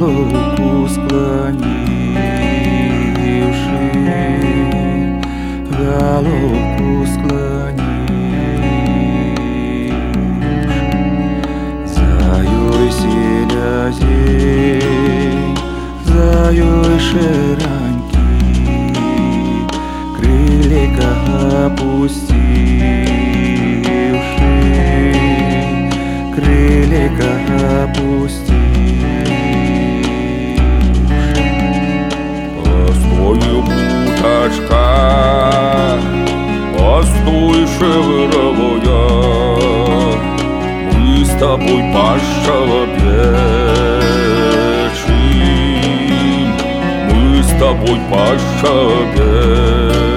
головку склонивши, головку склонивши, заюй селязень, заюй шираньки, крылья опустивши, крылья опустивши. Уточка, постой, шевровая, Мы с тобой пошалобечим, Мы с тобой пошалобечим. Остань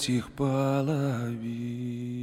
Хочет их половить.